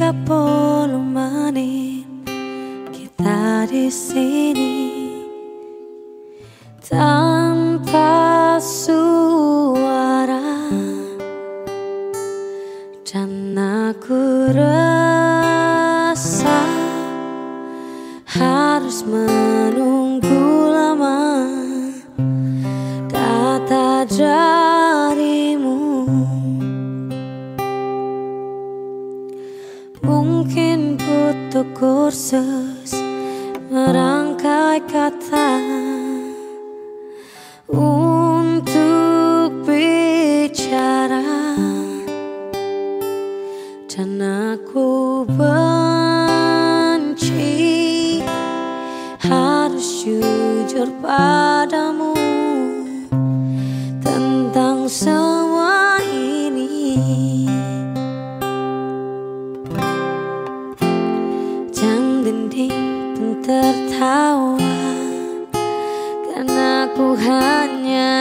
Tiga puluh menit kita di sini. Tanpa suara dan aku rasa Mungkin butuh kursus merangkai kata untuk bicara. Dan aku benci harus jujur padamu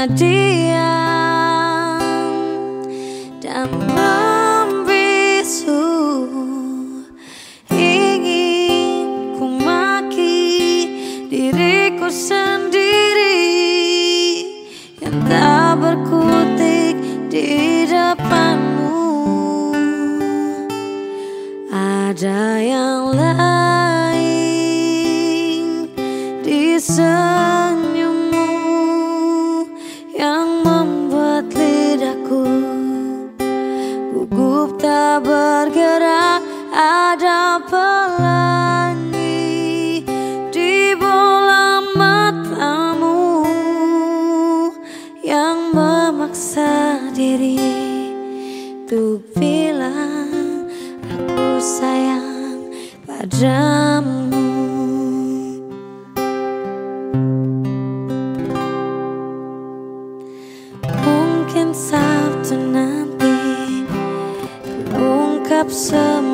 diam Dan membisu Ingin ku maki diriku sendiri Yang tak berkutik di depanmu. Ada yang lain memaksa diri untuk bilang aku sayang padamu. Sabtu nanti Ungkap semua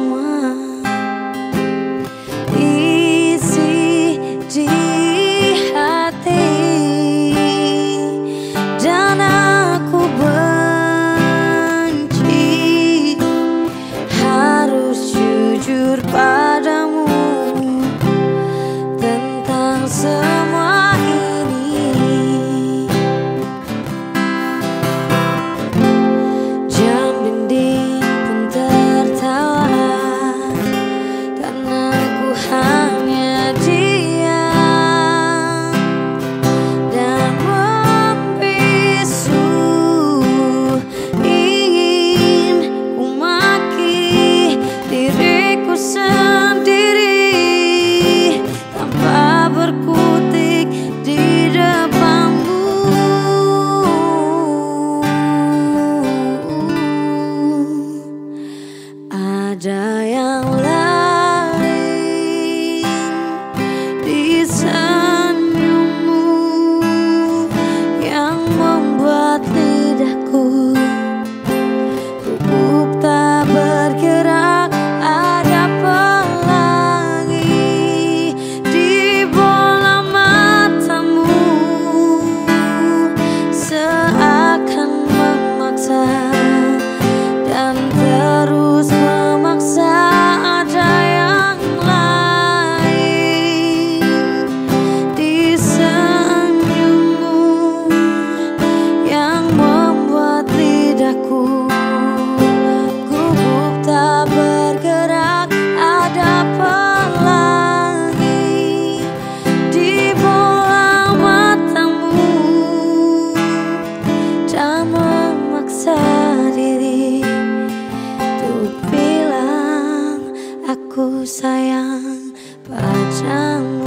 aku sayang padamu.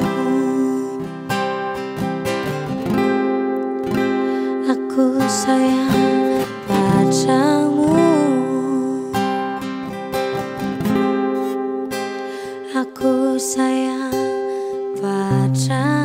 Aku sayang padamu. Aku sayang padamu.